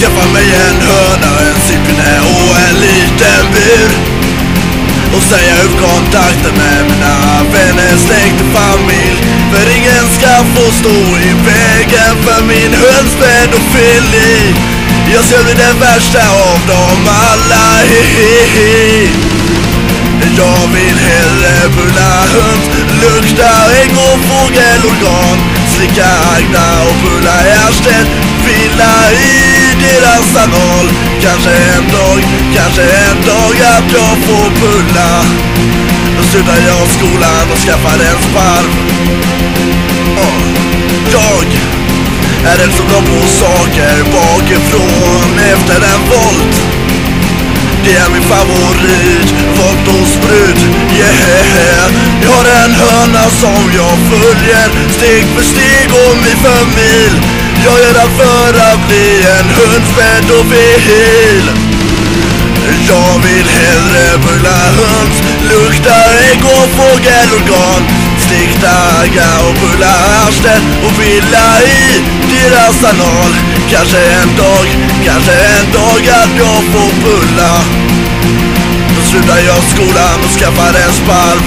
skaffa mig en höna, en sippinä och en liten bur. Och säga upp kontakten med mina vänner, släkt och familj. För ingen ska få stå i vägen för min hönspedofili Jag ska bli den värsta av dem alla, hehehe Jag vill hellre bulla höns, lukta ägg och fågelorgan. Slicka agda och bulla arslet, vila i deras anal. Kanske en dag, kanske en dag att jag får pulla. Då slutar jag skolan och skaffar en sparv oh. Jag är den som drar på saker bakifrån efter en volt. Det är min favorit, volt och sprut, yeah Jag har en hörna som jag följer steg för steg och mil för mil jag gör allt för att bli en hundspedofil Jag vill hellre bulla höns, lukta ägg och fågelorgan. Slicka agga och bulla arslet och fylla i deras anal. Kanske en dag, kanske en dag att jag får bulla. Då slutar jag skolan och skaffar en sparv.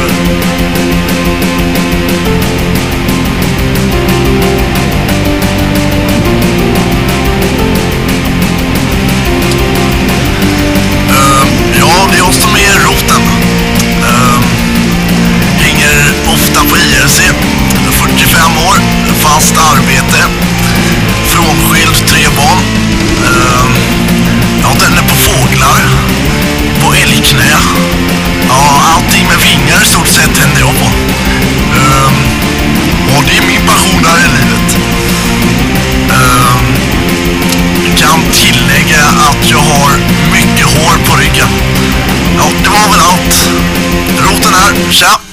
Fast arbete. Frånskild tre barn. Uh, ja, den är på fåglar. På älgknä. Ja, allting med vingar i stort sett tänder jag på. Uh, och det är min passion här i livet. Uh, kan tillägga att jag har mycket hår på ryggen. Ja, det var väl allt. Roten här. Tja!